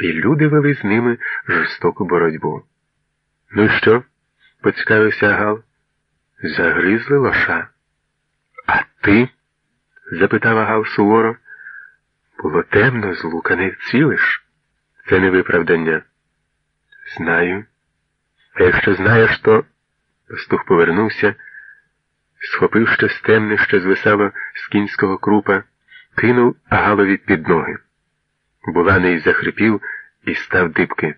і люди вели з ними жорстоку боротьбу. Ну що? поцікавився Гал. Загризли лоша. А ти? запитав Агал суворо. Було темно, з лука не вцілиш. Це не виправдання. Знаю. А якщо знаєш, то. Пастух повернувся, схопив щось темне, що звисало з кінського крупа, кинув Агалові під ноги. Буланий захрипів і став дибки.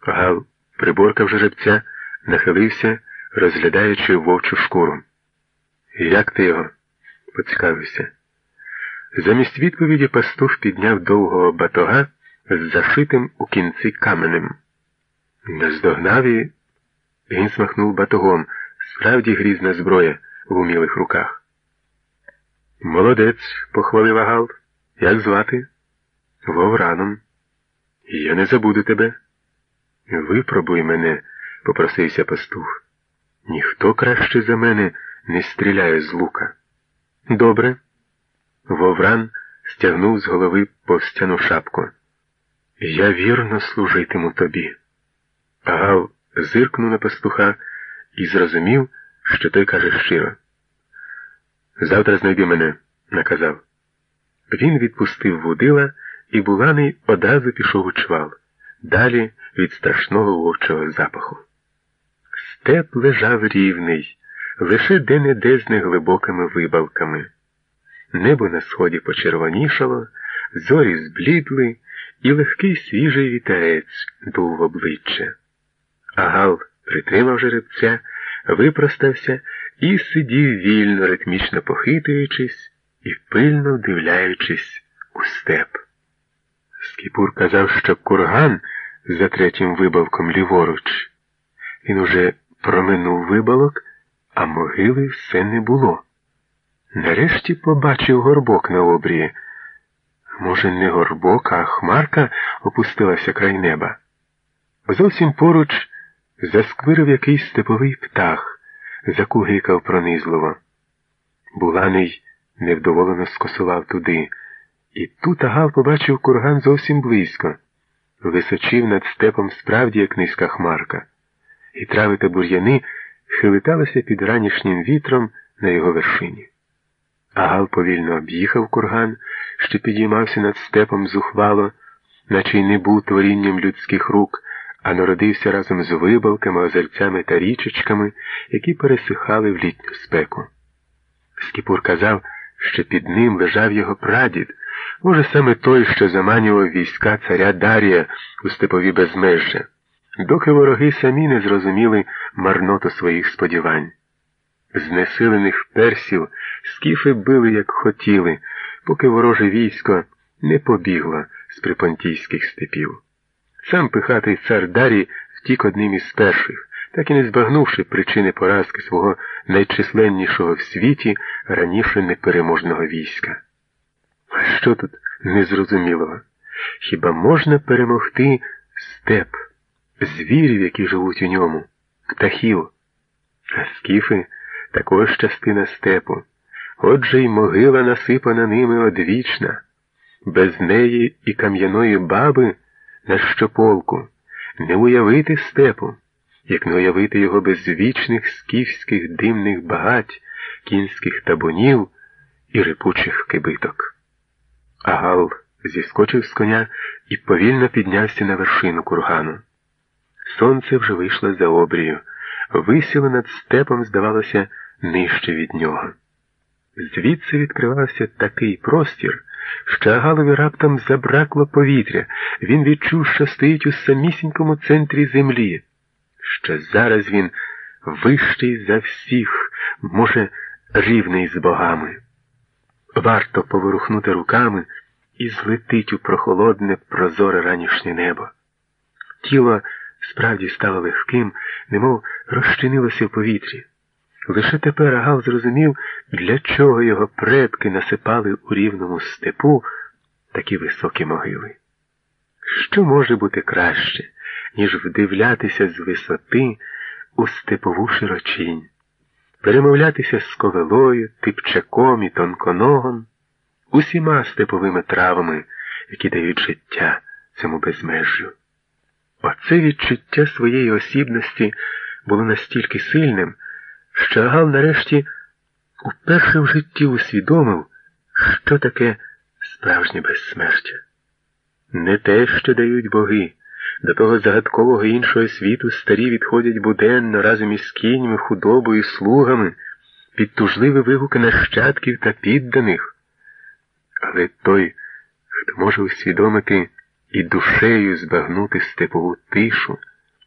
Гал приборкав жеребця, нахилився, розглядаючи вовчу шкуру. Як ти його? поцікавився. Замість відповіді пастух підняв довгого батога з зашитим у кінці каменем. Наздогнав і він смахнув батогом, справді грізна зброя в умілих руках. Молодець, похвалив Агал. Як звати? Вовраном. Я не забуду тебе. Випробуй мене, попросився пастух. Ніхто краще за мене не стріляє з лука. Добре. Вовран стягнув з голови повстяну шапку. Я вірно служитиму тобі. Агал зиркнув на пастуха і зрозумів, що той каже щиро. Завтра знайди мене, наказав. Він відпустив вудила, і буланий одразу пішов у чвал, далі від страшного вовчого запаху. Степ лежав рівний, лише де-не-де з неглибокими вибавками. Небо на сході почервонішало, зорі зблідли, і легкий свіжий вітерець дув в обличчя. Агал притримав жеребця, випростався і сидів вільно, ритмічно похитуючись і пильно вдивляючись у степ. Скіпур казав, що курган за третім вибавком ліворуч. Він уже проминув вибалок, а могили все не було. Нарешті побачив горбок на обрії. Може, не горбок, а хмарка опустилася край неба. Зовсім поруч засквирив якийсь степовий птах, закугикав пронизливо. Буланий невдоволено скосував туди, і тут Агал побачив курган зовсім близько, височив над степом справді як низька хмарка, і трави та бур'яни хилиталися під ранішнім вітром на його вершині. Агал повільно об'їхав курган, що підіймався над степом зухвало, наче й не був творінням людських рук, а народився разом з вибалками, озерцями та річечками, які пересихали в літню спеку. Скіпур казав, що під ним лежав його прадід, може, саме той, що заманював війська царя Дарія у степові безмежжя, доки вороги самі не зрозуміли марноту своїх сподівань. Знесилених персів скіфи били, як хотіли, поки вороже військо не побігло з припонтійських степів. Сам пихатий цар Дарій втік одним із перших, так і не збагнувши причини поразки свого найчисленнішого в світі раніше непереможного війська. Що тут незрозумілого? Хіба можна перемогти степ, звірів, які живуть у ньому, птахів? А скіфи також частина степу. Отже й могила насипана ними одвічна, без неї і кам'яної баби на щополку, не уявити степу, як не уявити його без вічних скіфських димних багать, кінських табунів і рипучих кибиток. Агал зіскочив з коня і повільно піднявся на вершину кургану. Сонце вже вийшло за обрію, висіло над степом, здавалося, нижче від нього. Звідси відкривався такий простір, що Агалові раптом забракло повітря. Він відчув, що стоїть у самісінькому центрі землі, що зараз він вищий за всіх, може, рівний з богами. Варто поворухнути руками і злетить у прохолодне, прозоре ранішнє небо. Тіло справді стало легким, немов розчинилося в повітрі. Лише тепер Агал зрозумів, для чого його предки насипали у рівному степу такі високі могили. Що може бути краще, ніж вдивлятися з висоти у степову широчинь, перемовлятися з ковелою, типчаком і тонконогом, усіма степовими травами, які дають життя цьому безмежжю. Оце відчуття своєї осібності було настільки сильним, що Агал нарешті уперше в житті усвідомив, що таке справжнє безсмертя. Не те, що дають боги. До того загадкового іншого світу старі відходять буденно разом із кіньми, худобою, слугами, під тужливі вигуки нащадків та підданих. Але той, хто може усвідомити і душею збагнути степову тишу,